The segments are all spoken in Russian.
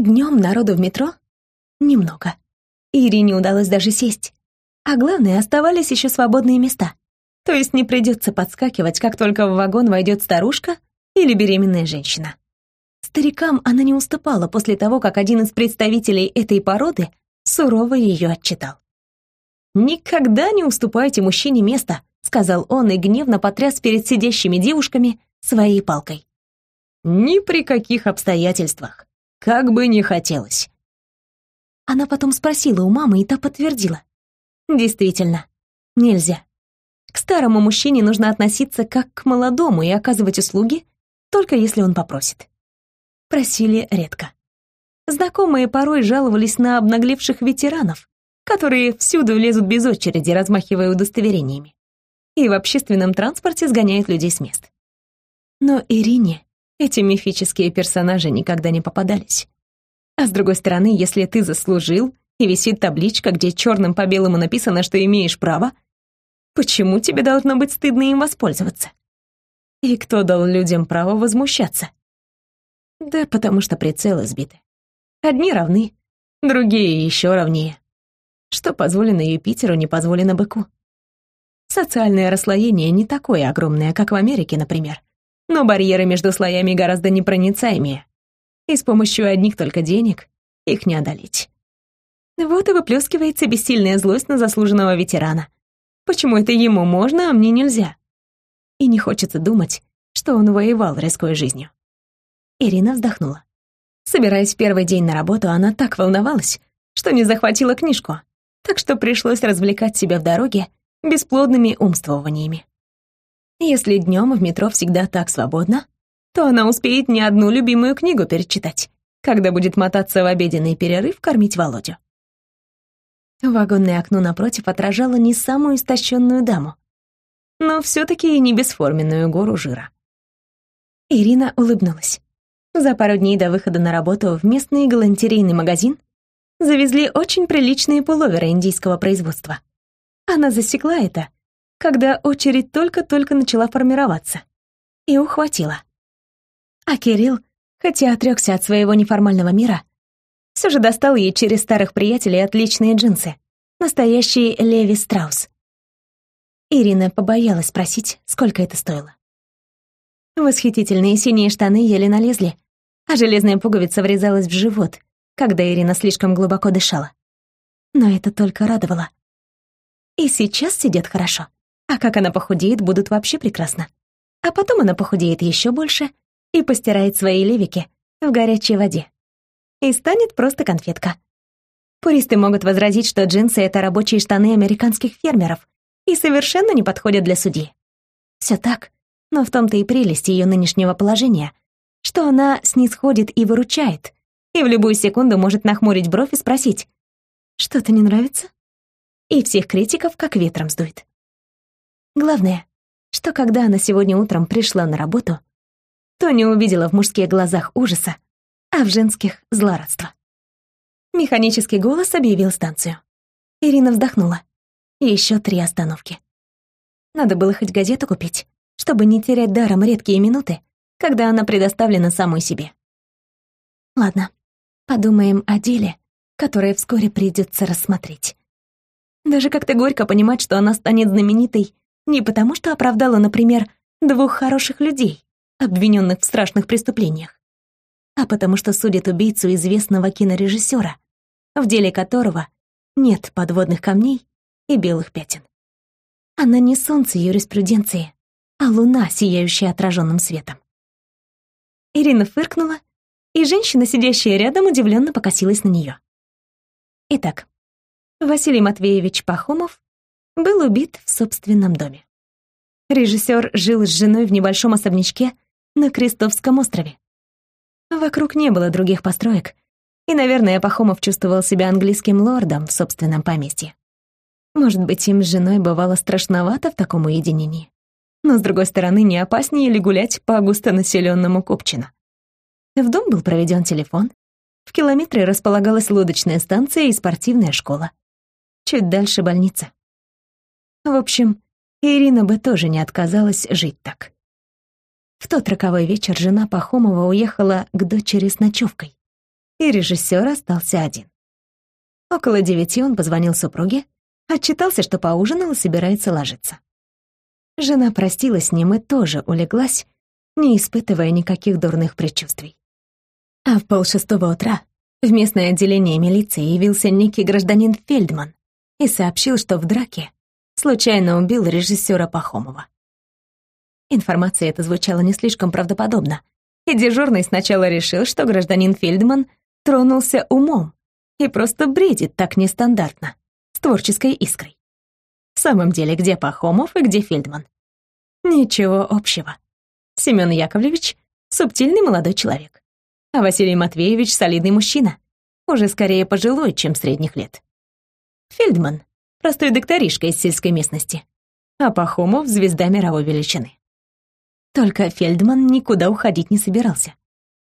Днем народу в метро немного. Ирине удалось даже сесть. А главное, оставались еще свободные места. То есть не придется подскакивать, как только в вагон войдет старушка или беременная женщина. Старикам она не уступала после того, как один из представителей этой породы сурово ее отчитал. «Никогда не уступайте мужчине место», — сказал он и гневно потряс перед сидящими девушками своей палкой. «Ни при каких обстоятельствах, как бы ни хотелось». Она потом спросила у мамы, и та подтвердила. «Действительно, нельзя. К старому мужчине нужно относиться как к молодому и оказывать услуги, только если он попросит». Просили редко. Знакомые порой жаловались на обнаглевших ветеранов, которые всюду лезут без очереди, размахивая удостоверениями. И в общественном транспорте сгоняют людей с мест. Но Ирине эти мифические персонажи никогда не попадались. А с другой стороны, если ты заслужил, и висит табличка, где черным по белому написано, что имеешь право, почему тебе должно быть стыдно им воспользоваться? И кто дал людям право возмущаться? Да потому что прицелы сбиты. Одни равны, другие еще равнее. Что позволено Юпитеру, не позволено быку. Социальное расслоение не такое огромное, как в Америке, например. Но барьеры между слоями гораздо непроницаемее. И с помощью одних только денег их не одолеть. Вот и выплескивается бессильная злость на заслуженного ветерана. Почему это ему можно, а мне нельзя? И не хочется думать, что он воевал, рискуя жизнью. Ирина вздохнула. Собираясь в первый день на работу, она так волновалась, что не захватила книжку, так что пришлось развлекать себя в дороге бесплодными умствованиями. Если днем в метро всегда так свободно, то она успеет не одну любимую книгу перечитать, когда будет мотаться в обеденный перерыв кормить Володю. Вагонное окно напротив отражало не самую истощенную даму, но все-таки и не бесформенную гору жира. Ирина улыбнулась. За пару дней до выхода на работу в местный галантерейный магазин завезли очень приличные пуловеры индийского производства. Она засекла это, когда очередь только-только начала формироваться, и ухватила. А Кирилл, хотя отрекся от своего неформального мира, все же достал ей через старых приятелей отличные джинсы, настоящий Леви Страус. Ирина побоялась спросить, сколько это стоило. Восхитительные синие штаны еле налезли, а железная пуговица врезалась в живот, когда Ирина слишком глубоко дышала. Но это только радовало. И сейчас сидит хорошо. А как она похудеет, будут вообще прекрасно. А потом она похудеет еще больше и постирает свои левики в горячей воде. И станет просто конфетка. Пуристы могут возразить, что джинсы — это рабочие штаны американских фермеров и совершенно не подходят для судьи. Все так, но в том-то и прелесть ее нынешнего положения, что она снисходит и выручает, и в любую секунду может нахмурить бровь и спросить «Что-то не нравится?» И всех критиков как ветром сдует. Главное, что когда она сегодня утром пришла на работу, то не увидела в мужских глазах ужаса, а в женских — злорадства. Механический голос объявил станцию. Ирина вздохнула. Еще три остановки. Надо было хоть газету купить, чтобы не терять даром редкие минуты, когда она предоставлена самой себе. Ладно, подумаем о деле, которое вскоре придется рассмотреть. Даже как-то горько понимать, что она станет знаменитой не потому, что оправдала, например, двух хороших людей, обвиненных в страшных преступлениях, а потому что судят убийцу известного кинорежиссера, в деле которого нет подводных камней и белых пятен. Она не солнце юриспруденции, а луна, сияющая отраженным светом. Ирина фыркнула, и женщина, сидящая рядом, удивленно покосилась на нее. Итак, Василий Матвеевич Пахомов был убит в собственном доме. Режиссер жил с женой в небольшом особнячке на Крестовском острове. Вокруг не было других построек, и, наверное, Пахомов чувствовал себя английским лордом в собственном поместье. Может быть, им с женой бывало страшновато в таком уединении но, с другой стороны, не опаснее ли гулять по густонаселенному Копчино. В дом был проведен телефон, в километре располагалась лодочная станция и спортивная школа. Чуть дальше больница. В общем, Ирина бы тоже не отказалась жить так. В тот роковой вечер жена Пахомова уехала к дочери с ночевкой. и режиссер остался один. Около девяти он позвонил супруге, отчитался, что поужинал и собирается ложиться. Жена простилась с ним и тоже улеглась, не испытывая никаких дурных предчувствий. А в полшестого утра в местное отделение милиции явился некий гражданин Фельдман и сообщил, что в драке случайно убил режиссера Пахомова. Информация эта звучала не слишком правдоподобно, и дежурный сначала решил, что гражданин Фельдман тронулся умом и просто бредит так нестандартно, с творческой искрой. В самом деле, где Пахомов и где Фельдман? Ничего общего. Семен Яковлевич — субтильный молодой человек, а Василий Матвеевич — солидный мужчина, уже скорее пожилой, чем средних лет. Фельдман — простой докторишка из сельской местности, а Пахомов — звезда мировой величины. Только Фельдман никуда уходить не собирался,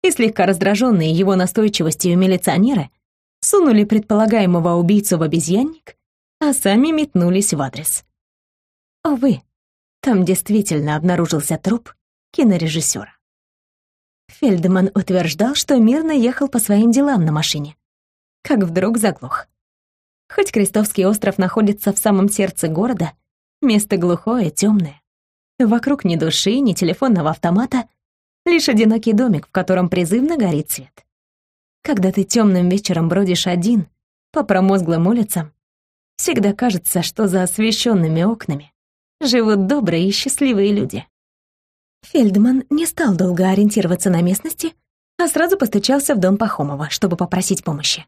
и слегка раздраженные его настойчивостью милиционеры сунули предполагаемого убийцу в обезьянник, а сами метнулись в адрес. Увы, там действительно обнаружился труп кинорежиссера. Фельдман утверждал, что мирно ехал по своим делам на машине, как вдруг заглох. Хоть Крестовский остров находится в самом сердце города, место глухое, темное. Вокруг ни души, ни телефонного автомата, лишь одинокий домик, в котором призывно горит свет. Когда ты темным вечером бродишь один по промозглым улицам, всегда кажется, что за освещенными окнами живут добрые и счастливые люди. Фельдман не стал долго ориентироваться на местности, а сразу постучался в дом Пахомова, чтобы попросить помощи.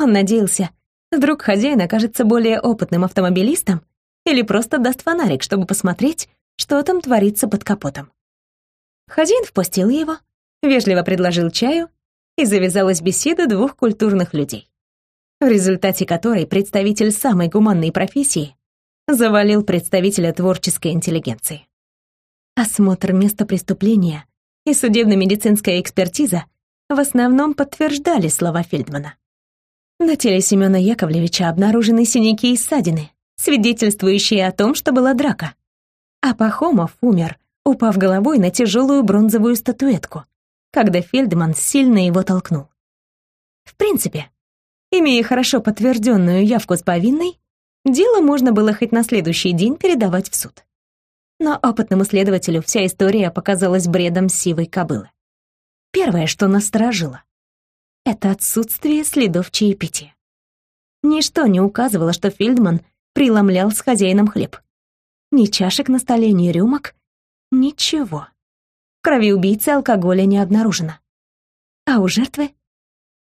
Он надеялся, вдруг хозяин окажется более опытным автомобилистом или просто даст фонарик, чтобы посмотреть, что там творится под капотом. Хозяин впустил его, вежливо предложил чаю, и завязалась беседа двух культурных людей, в результате которой представитель самой гуманной профессии завалил представителя творческой интеллигенции. Осмотр места преступления и судебно-медицинская экспертиза в основном подтверждали слова Фельдмана. На теле Семёна Яковлевича обнаружены синяки и ссадины, свидетельствующие о том, что была драка. А Пахомов умер, упав головой на тяжелую бронзовую статуэтку, когда Фельдман сильно его толкнул. В принципе, имея хорошо подтвержденную явку с повинной, дело можно было хоть на следующий день передавать в суд но опытному следователю вся история показалась бредом сивой кобылы. Первое, что насторожило, это отсутствие следов чаепития. Ничто не указывало, что Фельдман преломлял с хозяином хлеб. Ни чашек на столе, ни рюмок, ничего. В крови убийцы алкоголя не обнаружено. А у жертвы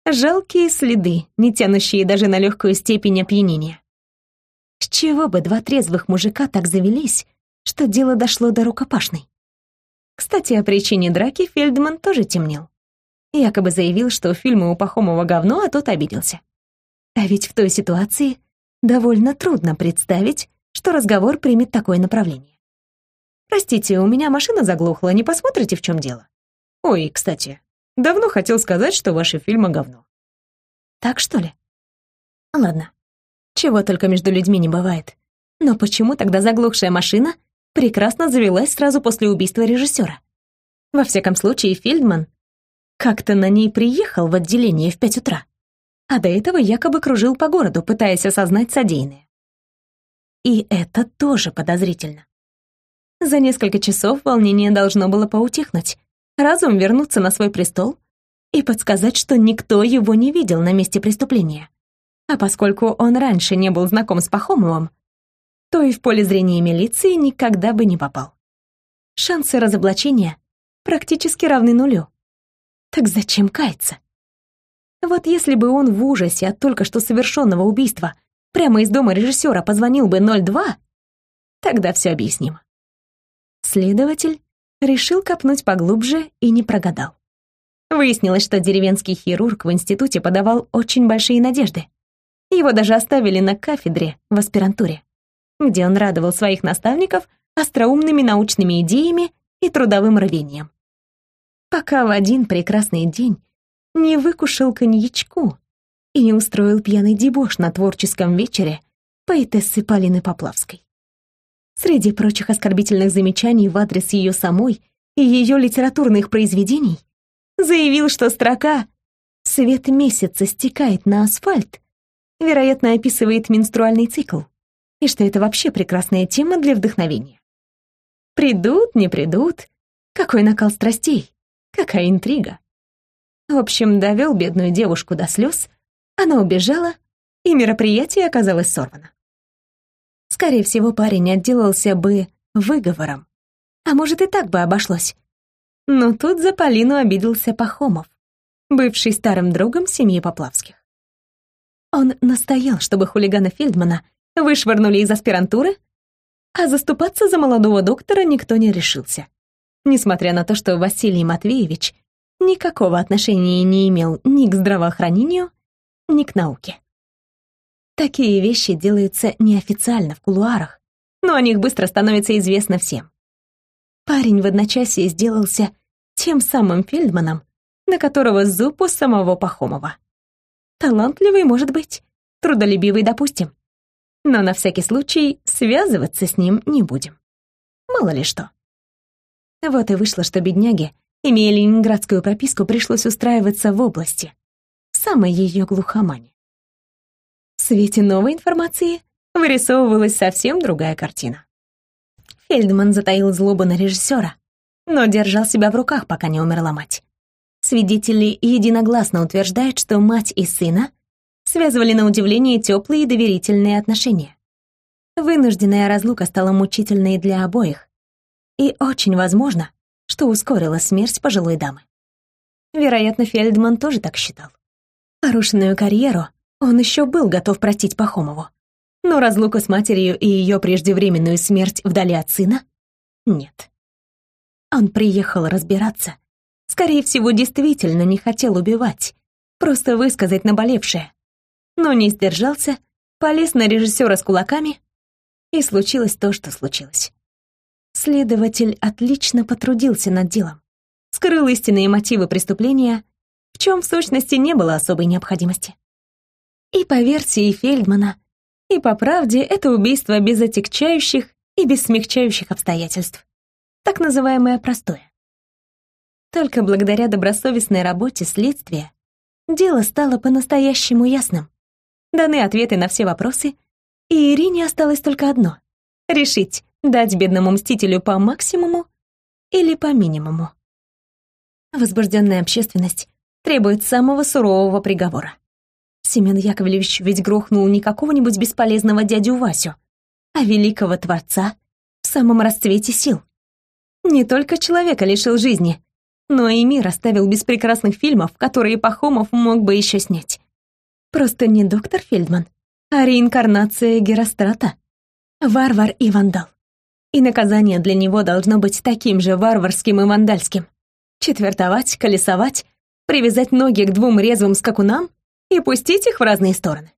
жалкие следы, не тянущие даже на легкую степень опьянения. С чего бы два трезвых мужика так завелись, что дело дошло до рукопашной. Кстати, о причине драки Фельдман тоже темнел. Якобы заявил, что фильмы у Пахомова говно, а тот обиделся. А ведь в той ситуации довольно трудно представить, что разговор примет такое направление. «Простите, у меня машина заглохла, не посмотрите, в чем дело?» «Ой, кстати, давно хотел сказать, что ваши фильмы говно». «Так что ли?» «Ладно, чего только между людьми не бывает. Но почему тогда заглохшая машина прекрасно завелась сразу после убийства режиссера. Во всяком случае, Фельдман как-то на ней приехал в отделение в пять утра, а до этого якобы кружил по городу, пытаясь осознать содеянное. И это тоже подозрительно. За несколько часов волнение должно было поутихнуть, разум вернуться на свой престол и подсказать, что никто его не видел на месте преступления. А поскольку он раньше не был знаком с Пахомовым, то и в поле зрения милиции никогда бы не попал. Шансы разоблачения практически равны нулю. Так зачем каяться? Вот если бы он в ужасе от только что совершенного убийства прямо из дома режиссера позвонил бы 02, тогда все объяснимо. Следователь решил копнуть поглубже и не прогадал. Выяснилось, что деревенский хирург в институте подавал очень большие надежды. Его даже оставили на кафедре в аспирантуре где он радовал своих наставников остроумными научными идеями и трудовым рвением. Пока в один прекрасный день не выкушал коньячку и не устроил пьяный дебош на творческом вечере поэтессы Полины Поплавской. Среди прочих оскорбительных замечаний в адрес ее самой и ее литературных произведений заявил, что строка свет месяца стекает на асфальт, вероятно, описывает менструальный цикл, и что это вообще прекрасная тема для вдохновения. Придут, не придут, какой накал страстей, какая интрига. В общем, довел бедную девушку до слез, она убежала, и мероприятие оказалось сорвано. Скорее всего, парень отделался бы выговором, а может и так бы обошлось. Но тут за Полину обиделся Пахомов, бывший старым другом семьи Поплавских. Он настоял, чтобы хулигана Фельдмана вышвырнули из аспирантуры, а заступаться за молодого доктора никто не решился. Несмотря на то, что Василий Матвеевич никакого отношения не имел ни к здравоохранению, ни к науке. Такие вещи делаются неофициально в кулуарах, но о них быстро становится известно всем. Парень в одночасье сделался тем самым Фельдманом, на которого зуб у самого Пахомова. Талантливый, может быть, трудолюбивый, допустим. Но на всякий случай связываться с ним не будем. Мало ли что. Вот и вышло, что бедняге, имея ленинградскую прописку, пришлось устраиваться в области, в самой ее глухомане. В свете новой информации вырисовывалась совсем другая картина. Фельдман затаил злобу на режиссера, но держал себя в руках, пока не умерла мать. Свидетели единогласно утверждают, что мать и сына связывали на удивление теплые и доверительные отношения. Вынужденная разлука стала мучительной для обоих, и очень возможно, что ускорила смерть пожилой дамы. Вероятно, Фельдман тоже так считал. Порушенную карьеру он еще был готов простить Пахомову, но разлука с матерью и ее преждевременную смерть вдали от сына — нет. Он приехал разбираться скорее всего, действительно не хотел убивать, просто высказать наболевшее. Но не сдержался, полез на режиссера с кулаками, и случилось то, что случилось. Следователь отлично потрудился над делом, скрыл истинные мотивы преступления, в чем в сущности не было особой необходимости. И по версии Фельдмана, и по правде это убийство без отягчающих и без смягчающих обстоятельств, так называемое простое. Только благодаря добросовестной работе следствия дело стало по-настоящему ясным. Даны ответы на все вопросы, и Ирине осталось только одно — решить, дать бедному мстителю по максимуму или по минимуму. Возбужденная общественность требует самого сурового приговора. Семен Яковлевич ведь грохнул не какого-нибудь бесполезного дядю Васю, а великого Творца в самом расцвете сил. Не только человека лишил жизни, но и мир оставил без прекрасных фильмов, которые Пахомов мог бы еще снять. Просто не доктор Фельдман, а реинкарнация Герострата. Варвар и вандал. И наказание для него должно быть таким же варварским и вандальским. Четвертовать, колесовать, привязать ноги к двум резвым скакунам и пустить их в разные стороны.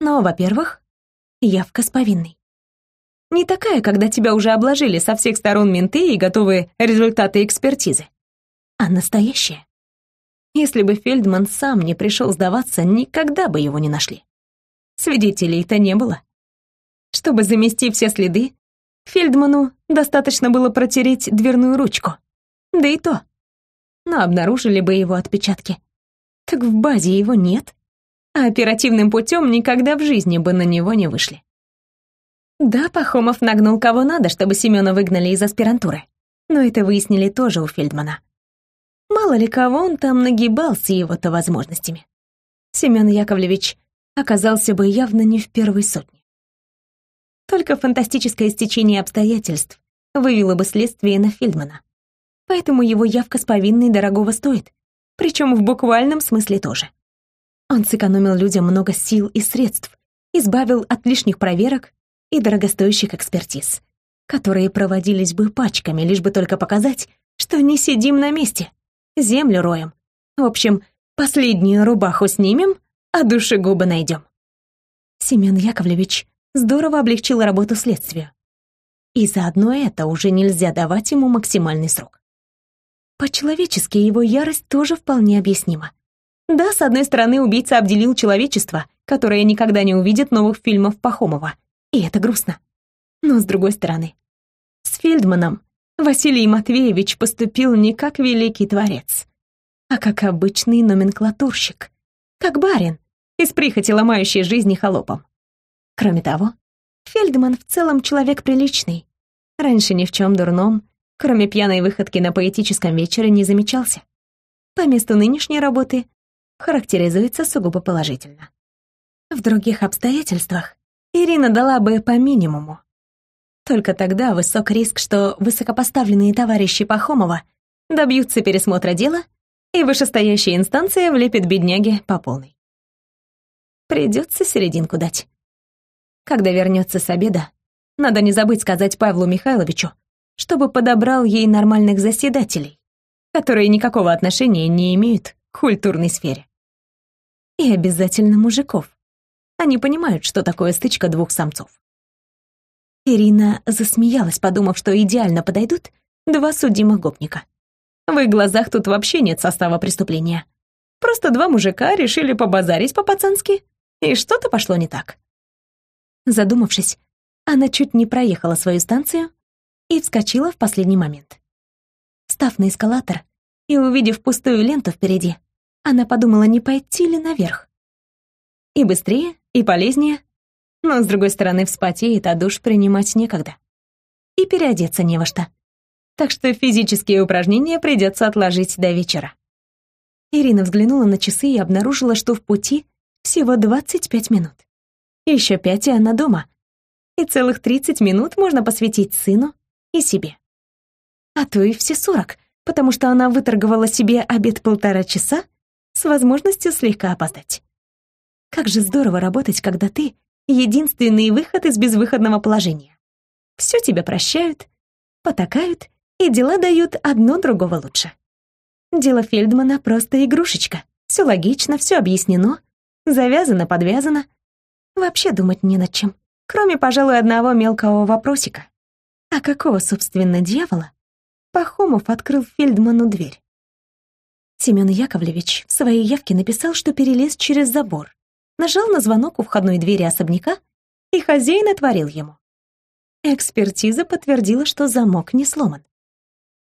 Но, во-первых, явка с повинной. Не такая, когда тебя уже обложили со всех сторон менты и готовы результаты экспертизы, а настоящая. Если бы Фельдман сам не пришел сдаваться, никогда бы его не нашли. Свидетелей-то не было. Чтобы замести все следы, Фельдману достаточно было протереть дверную ручку. Да и то. Но обнаружили бы его отпечатки. Так в базе его нет, а оперативным путем никогда в жизни бы на него не вышли. Да, Пахомов нагнул кого надо, чтобы Семена выгнали из аспирантуры. Но это выяснили тоже у Фельдмана. Мало ли кого он там нагибал с его-то возможностями. Семен Яковлевич оказался бы явно не в первой сотне. Только фантастическое стечение обстоятельств вывело бы следствие на Фельдмана. Поэтому его явка с повинной дорогого стоит, причем в буквальном смысле тоже. Он сэкономил людям много сил и средств, избавил от лишних проверок и дорогостоящих экспертиз, которые проводились бы пачками, лишь бы только показать, что не сидим на месте, землю роем. В общем, последнюю рубаху снимем, а душегуба найдем. Семен Яковлевич здорово облегчил работу следствию. И заодно это уже нельзя давать ему максимальный срок. По-человечески его ярость тоже вполне объяснима. Да, с одной стороны, убийца обделил человечество, которое никогда не увидит новых фильмов Пахомова, и это грустно. Но с другой стороны, с Фельдманом Василий Матвеевич поступил не как великий творец, а как обычный номенклатурщик, как барин, из прихоти ломающий жизни холопом. Кроме того, Фельдман в целом человек приличный. Раньше ни в чем дурном, кроме пьяной выходки на поэтическом вечере, не замечался. По месту нынешней работы характеризуется сугубо положительно. В других обстоятельствах Ирина дала бы по минимуму. Только тогда высок риск, что высокопоставленные товарищи Пахомова добьются пересмотра дела, и вышестоящая инстанция влепит бедняге по полной. Придется серединку дать. Когда вернется с обеда, надо не забыть сказать Павлу Михайловичу, чтобы подобрал ей нормальных заседателей, которые никакого отношения не имеют к культурной сфере. И обязательно мужиков. Они понимают, что такое стычка двух самцов. Ирина засмеялась, подумав, что идеально подойдут два судимых гопника. В их глазах тут вообще нет состава преступления. Просто два мужика решили побазарить по-пацански, и что-то пошло не так. Задумавшись, она чуть не проехала свою станцию и вскочила в последний момент. Став на эскалатор и увидев пустую ленту впереди, она подумала, не пойти ли наверх. И быстрее, и полезнее, но, с другой стороны, вспотеет, а душ принимать некогда. И переодеться не во что. Так что физические упражнения придется отложить до вечера. Ирина взглянула на часы и обнаружила, что в пути всего 25 минут. Еще пять, и она дома. И целых 30 минут можно посвятить сыну и себе. А то и все 40, потому что она выторговала себе обед полтора часа с возможностью слегка опоздать. Как же здорово работать, когда ты — единственный выход из безвыходного положения. Все тебя прощают, потакают, и дела дают одно другого лучше. Дело Фельдмана просто игрушечка. Все логично, все объяснено, завязано, подвязано. Вообще думать не над чем, кроме, пожалуй, одного мелкого вопросика. А какого, собственно, дьявола Пахомов открыл Фельдману дверь? Семен Яковлевич в своей явке написал, что перелез через забор, нажал на звонок у входной двери особняка, и хозяин отворил ему. Экспертиза подтвердила, что замок не сломан.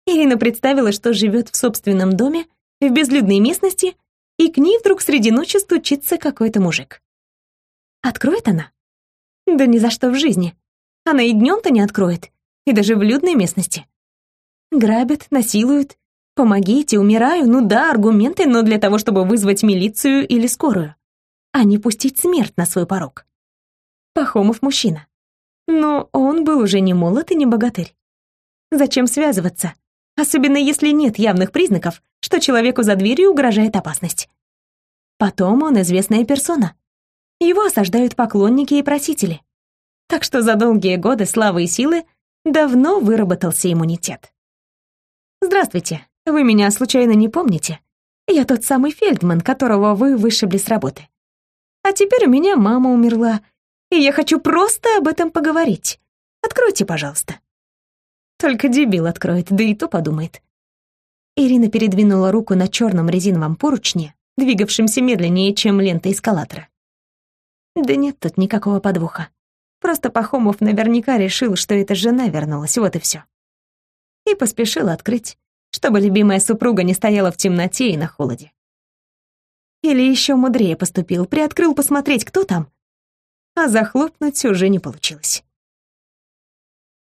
Ирина представила, что живет в собственном доме, в безлюдной местности, и к ней вдруг среди ночи стучится какой-то мужик. Откроет она? Да ни за что в жизни. Она и днем-то не откроет, и даже в людной местности. Грабят, насилуют. Помогите, умираю. Ну да, аргументы, но для того, чтобы вызвать милицию или скорую а не пустить смерть на свой порог. Пахомов мужчина. Но он был уже не молод и не богатырь. Зачем связываться? Особенно если нет явных признаков, что человеку за дверью угрожает опасность. Потом он известная персона. Его осаждают поклонники и просители. Так что за долгие годы славы и силы давно выработался иммунитет. «Здравствуйте, вы меня случайно не помните? Я тот самый Фельдман, которого вы вышибли с работы. А теперь у меня мама умерла, и я хочу просто об этом поговорить. Откройте, пожалуйста». Только дебил откроет, да и то подумает. Ирина передвинула руку на черном резиновом поручне, двигавшемся медленнее, чем лента эскалатора. Да нет тут никакого подвоха. Просто Пахомов наверняка решил, что эта жена вернулась, вот и все. И поспешил открыть, чтобы любимая супруга не стояла в темноте и на холоде. Или еще мудрее поступил, приоткрыл посмотреть, кто там, а захлопнуть уже не получилось.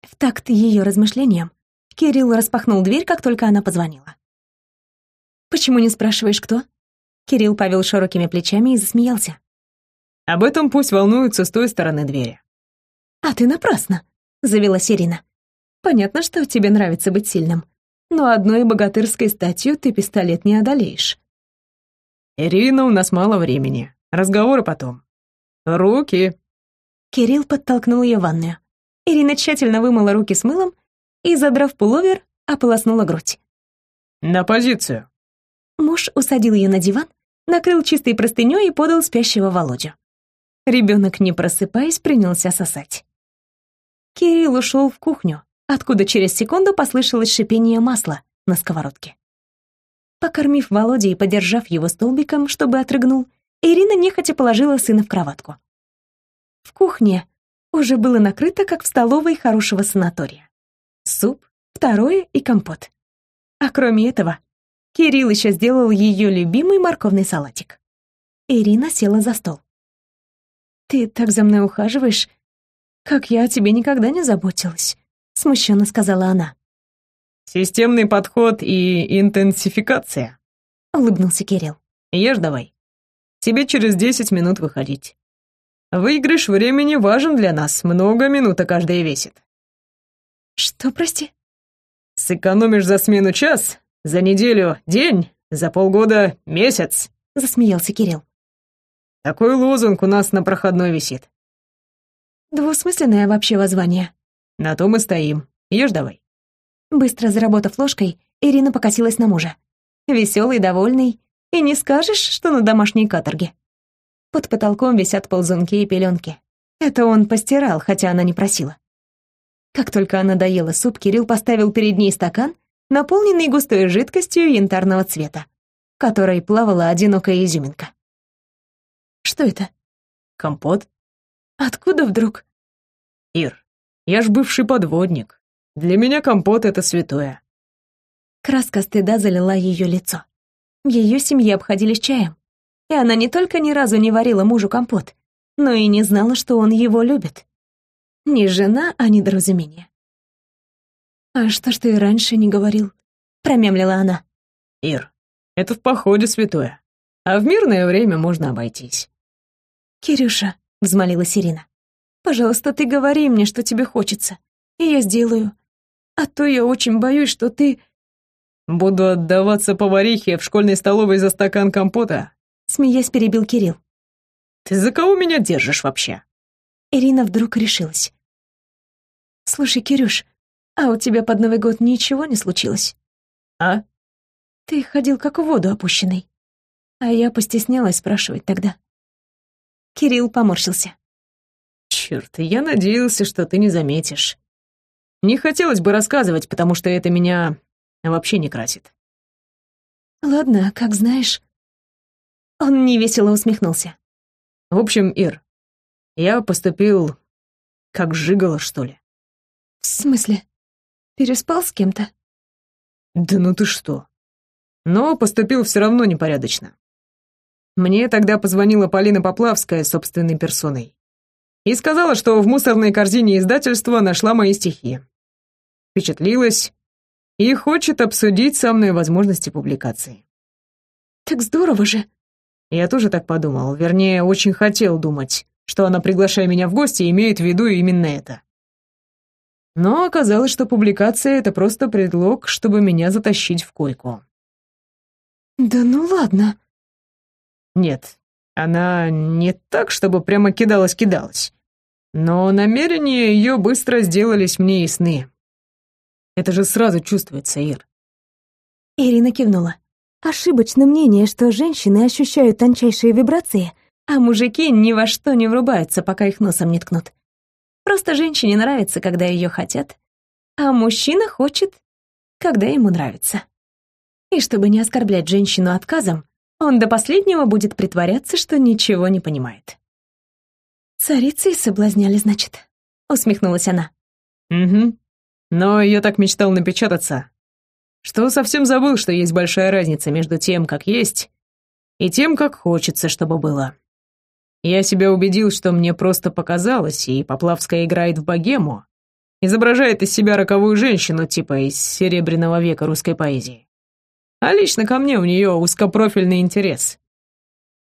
В такт ее размышлениям Кирилл распахнул дверь, как только она позвонила. «Почему не спрашиваешь, кто?» Кирилл повел широкими плечами и засмеялся. «Об этом пусть волнуются с той стороны двери». «А ты напрасно», — завела Сирина. «Понятно, что тебе нравится быть сильным, но одной богатырской статью ты пистолет не одолеешь. «Ирина, у нас мало времени. Разговоры потом. Руки!» Кирилл подтолкнул ее в ванную. Ирина тщательно вымыла руки с мылом и, задрав пуловер, ополоснула грудь. «На позицию!» Муж усадил ее на диван, накрыл чистой простыней и подал спящего Володю. Ребенок, не просыпаясь, принялся сосать. Кирилл ушел в кухню, откуда через секунду послышалось шипение масла на сковородке. Покормив Володя и подержав его столбиком, чтобы отрыгнул, Ирина нехотя положила сына в кроватку. В кухне уже было накрыто, как в столовой хорошего санатория. Суп, второе и компот. А кроме этого, Кирилл еще сделал ее любимый морковный салатик. Ирина села за стол. «Ты так за мной ухаживаешь, как я о тебе никогда не заботилась», — смущенно сказала она. «Системный подход и интенсификация», — улыбнулся Кирилл. «Ешь давай. Тебе через десять минут выходить. Выигрыш времени важен для нас, много минута каждая весит». «Что, прости?» «Сэкономишь за смену час, за неделю день, за полгода месяц», — засмеялся Кирилл. Такой лозунг у нас на проходной висит. Двусмысленное вообще воззвание. На том и стоим. Ешь давай. Быстро заработав ложкой, Ирина покосилась на мужа. Веселый, довольный, и не скажешь, что на домашней каторге. Под потолком висят ползунки и пеленки. Это он постирал, хотя она не просила. Как только она доела суп, Кирилл поставил перед ней стакан, наполненный густой жидкостью янтарного цвета, в которой плавала одинокая изюминка. Что это? Компот. Откуда вдруг? Ир, я ж бывший подводник. Для меня компот — это святое. Краска стыда залила ее лицо. В ее семье обходились чаем. И она не только ни разу не варила мужу компот, но и не знала, что он его любит. Не жена, а недоразумение. «А что ж ты раньше не говорил?» — промямлила она. «Ир, это в походе святое, а в мирное время можно обойтись. «Кирюша», — взмолилась Ирина, — «пожалуйста, ты говори мне, что тебе хочется, и я сделаю. А то я очень боюсь, что ты...» «Буду отдаваться поварихе в школьной столовой за стакан компота», — смеясь перебил Кирилл. «Ты за кого меня держишь вообще?» Ирина вдруг решилась. «Слушай, Кирюш, а у тебя под Новый год ничего не случилось?» «А?» «Ты ходил как в воду опущенный. А я постеснялась спрашивать тогда». Кирилл поморщился. Черт, я надеялся, что ты не заметишь. Не хотелось бы рассказывать, потому что это меня вообще не красит. Ладно, как знаешь. Он невесело усмехнулся. В общем, Ир, я поступил как жигало, что ли. В смысле? Переспал с кем-то? Да ну ты что? Но поступил все равно непорядочно. Мне тогда позвонила Полина Поплавская собственной персоной и сказала, что в мусорной корзине издательства нашла мои стихи. Впечатлилась и хочет обсудить со мной возможности публикации. Так здорово же. Я тоже так подумал, вернее, очень хотел думать, что она, приглашая меня в гости, имеет в виду именно это. Но оказалось, что публикация — это просто предлог, чтобы меня затащить в койку. «Да ну ладно», нет, она не так, чтобы прямо кидалась-кидалась. Но намерения ее быстро сделались мне ясны. Это же сразу чувствуется, Ир. Ирина кивнула. Ошибочно мнение, что женщины ощущают тончайшие вибрации, а мужики ни во что не врубаются, пока их носом не ткнут. Просто женщине нравится, когда ее хотят, а мужчина хочет, когда ему нравится. И чтобы не оскорблять женщину отказом, он до последнего будет притворяться, что ничего не понимает. «Царицей соблазняли, значит?» — усмехнулась она. «Угу. Но я так мечтал напечататься, что совсем забыл, что есть большая разница между тем, как есть, и тем, как хочется, чтобы было. Я себя убедил, что мне просто показалось, и Поплавская играет в богему, изображает из себя роковую женщину, типа из серебряного века русской поэзии а лично ко мне у нее узкопрофильный интерес.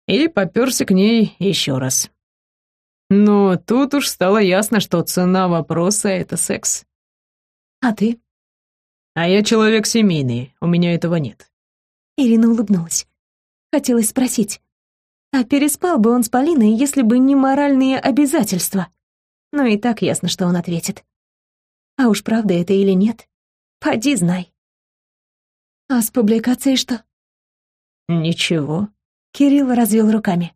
И попёрся к ней еще раз. Но тут уж стало ясно, что цена вопроса — это секс. А ты? А я человек семейный, у меня этого нет. Ирина улыбнулась. Хотелось спросить, а переспал бы он с Полиной, если бы не моральные обязательства? Но и так ясно, что он ответит. А уж правда это или нет, поди знай. А с публикацией что? Ничего. Кирилл развел руками.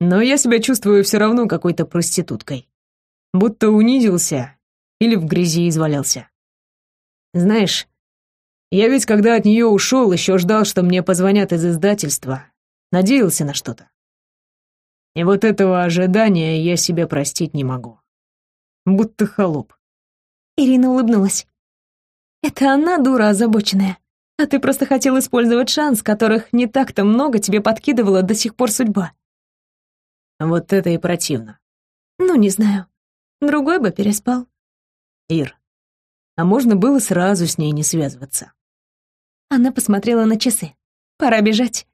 Но я себя чувствую все равно какой-то проституткой. Будто унизился или в грязи извалялся. Знаешь, я ведь когда от нее ушел, еще ждал, что мне позвонят из издательства. Надеялся на что-то. И вот этого ожидания я себе простить не могу. Будто холоп. Ирина улыбнулась. Это она дура озабоченная А ты просто хотел использовать шанс, которых не так-то много тебе подкидывала до сих пор судьба. Вот это и противно. Ну, не знаю. Другой бы переспал. Ир, а можно было сразу с ней не связываться? Она посмотрела на часы. Пора бежать.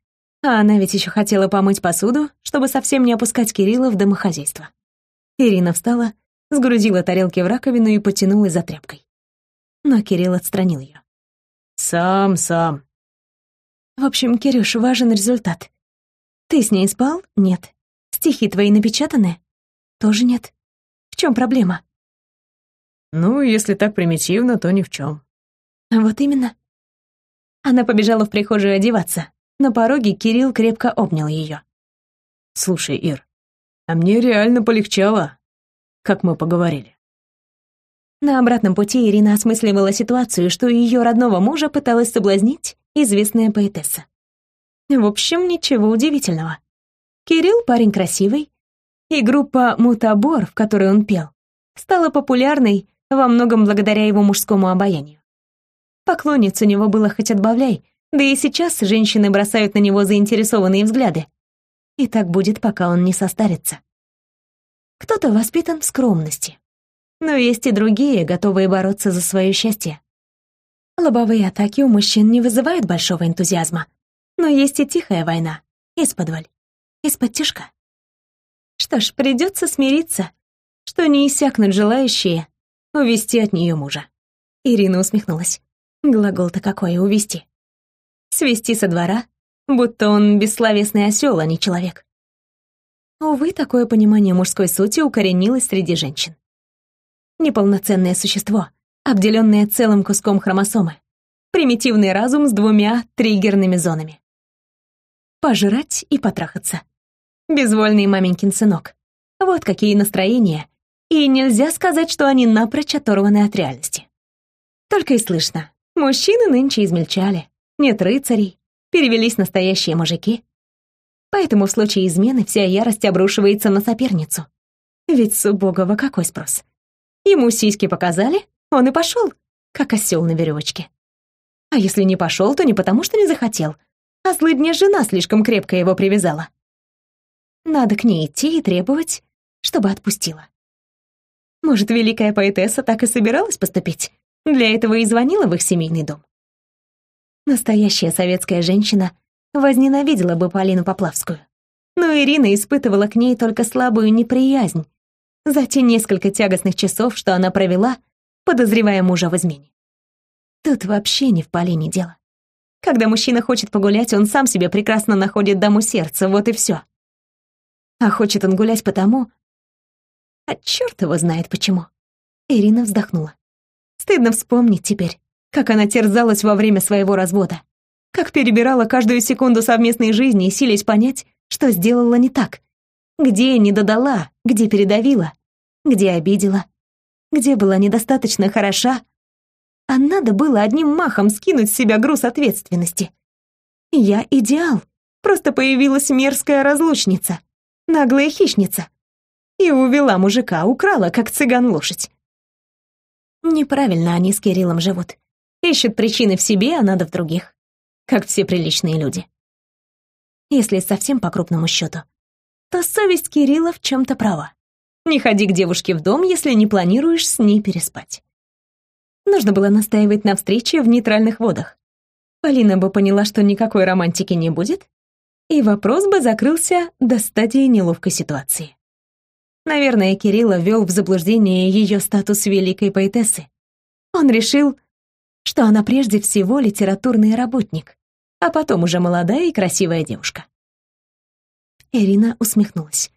А она ведь еще хотела помыть посуду, чтобы совсем не опускать Кирилла в домохозяйство. Ирина встала, сгрузила тарелки в раковину и потянулась за тряпкой. Но Кирилл отстранил ее. «Сам, сам». «В общем, Кирюш, важен результат. Ты с ней спал? Нет. Стихи твои напечатаны? Тоже нет. В чем проблема?» «Ну, если так примитивно, то ни в чем». «Вот именно». Она побежала в прихожую одеваться. На пороге Кирилл крепко обнял ее. «Слушай, Ир, а мне реально полегчало, как мы поговорили». На обратном пути Ирина осмысливала ситуацию, что ее родного мужа пыталась соблазнить известная поэтесса. В общем, ничего удивительного. Кирилл парень красивый, и группа «Мутабор», в которой он пел, стала популярной во многом благодаря его мужскому обаянию. Поклонниц у него было хоть отбавляй, да и сейчас женщины бросают на него заинтересованные взгляды. И так будет, пока он не состарится. Кто-то воспитан в скромности. Но есть и другие, готовые бороться за свое счастье. Лобовые атаки у мужчин не вызывают большого энтузиазма. Но есть и тихая война, из-под из-под тяжка. Что ж, придется смириться, что не иссякнут желающие увести от нее мужа. Ирина усмехнулась. Глагол-то какой увести. Свести со двора, будто он бессловесный осел, а не человек. Увы, такое понимание мужской сути укоренилось среди женщин. Неполноценное существо, обделенное целым куском хромосомы. Примитивный разум с двумя триггерными зонами. Пожрать и потрахаться. Безвольный маменькин сынок. Вот какие настроения. И нельзя сказать, что они напрочь оторваны от реальности. Только и слышно. Мужчины нынче измельчали. Нет рыцарей. Перевелись настоящие мужики. Поэтому в случае измены вся ярость обрушивается на соперницу. Ведь с убогого какой спрос? Ему сиськи показали, он и пошел, как осел на веревочке. А если не пошел, то не потому, что не захотел, а злыдня жена слишком крепко его привязала. Надо к ней идти и требовать, чтобы отпустила. Может, великая поэтесса так и собиралась поступить? Для этого и звонила в их семейный дом. Настоящая советская женщина возненавидела бы Полину Поплавскую. Но Ирина испытывала к ней только слабую неприязнь за те несколько тягостных часов, что она провела, подозревая мужа в измене. Тут вообще не в Полине дело. Когда мужчина хочет погулять, он сам себе прекрасно находит даму сердца, вот и все. А хочет он гулять потому... А черт его знает почему. Ирина вздохнула. Стыдно вспомнить теперь, как она терзалась во время своего развода. Как перебирала каждую секунду совместной жизни и силясь понять, что сделала не так. Где не додала, где передавила, где обидела, где была недостаточно хороша. А надо было одним махом скинуть с себя груз ответственности. Я идеал. Просто появилась мерзкая разлучница наглая хищница. И увела мужика, украла, как цыган лошадь. Неправильно они с Кириллом живут. Ищут причины в себе, а надо в других. Как все приличные люди. Если совсем по крупному счету, то совесть Кирилла в чем-то права. Не ходи к девушке в дом, если не планируешь с ней переспать. Нужно было настаивать на встрече в нейтральных водах. Полина бы поняла, что никакой романтики не будет, и вопрос бы закрылся до стадии неловкой ситуации. Наверное, Кирилла ввел в заблуждение ее статус великой поэтессы. Он решил, что она прежде всего литературный работник, а потом уже молодая и красивая девушка. Ирина усмехнулась.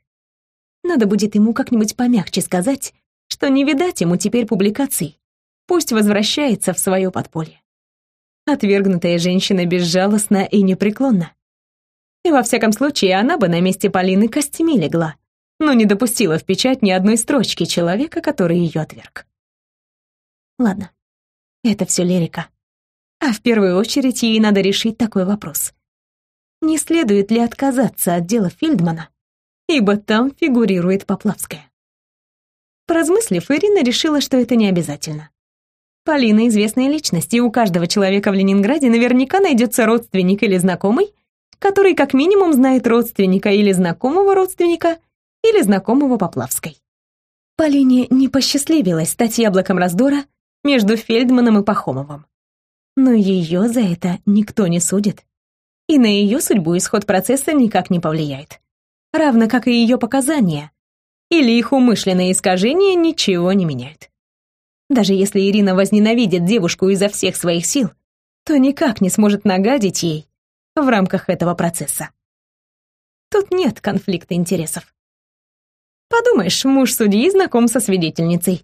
Надо будет ему как-нибудь помягче сказать, что не видать ему теперь публикаций. Пусть возвращается в свое подполье. Отвергнутая женщина безжалостна и непреклонна. И во всяком случае, она бы на месте Полины костями легла, но не допустила в печать ни одной строчки человека, который ее отверг. Ладно, это все лирика. А в первую очередь ей надо решить такой вопрос. Не следует ли отказаться от дела Фельдмана, ибо там фигурирует Поплавская. Поразмыслив, Ирина решила, что это не обязательно. Полина известная личность, и у каждого человека в Ленинграде наверняка найдется родственник или знакомый, который как минимум знает родственника или знакомого родственника, или знакомого Поплавской. Полине не посчастливилось стать яблоком раздора между Фельдманом и Пахомовым. Но ее за это никто не судит. И на ее судьбу исход процесса никак не повлияет. Равно как и ее показания. Или их умышленное искажение ничего не меняет. Даже если Ирина возненавидит девушку изо всех своих сил, то никак не сможет нагадить ей в рамках этого процесса. Тут нет конфликта интересов. Подумаешь, муж судьи знаком со свидетельницей.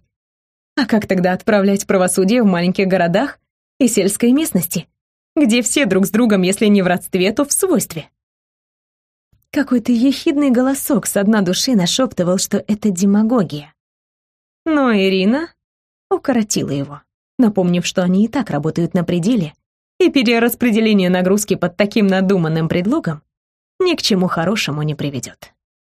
А как тогда отправлять правосудие в маленьких городах и сельской местности, где все друг с другом, если не в родстве, то в свойстве? Какой-то ехидный голосок с дна души нашептывал, что это демагогия. Но Ирина укоротила его, напомнив, что они и так работают на пределе, и перераспределение нагрузки под таким надуманным предлогом ни к чему хорошему не приведет.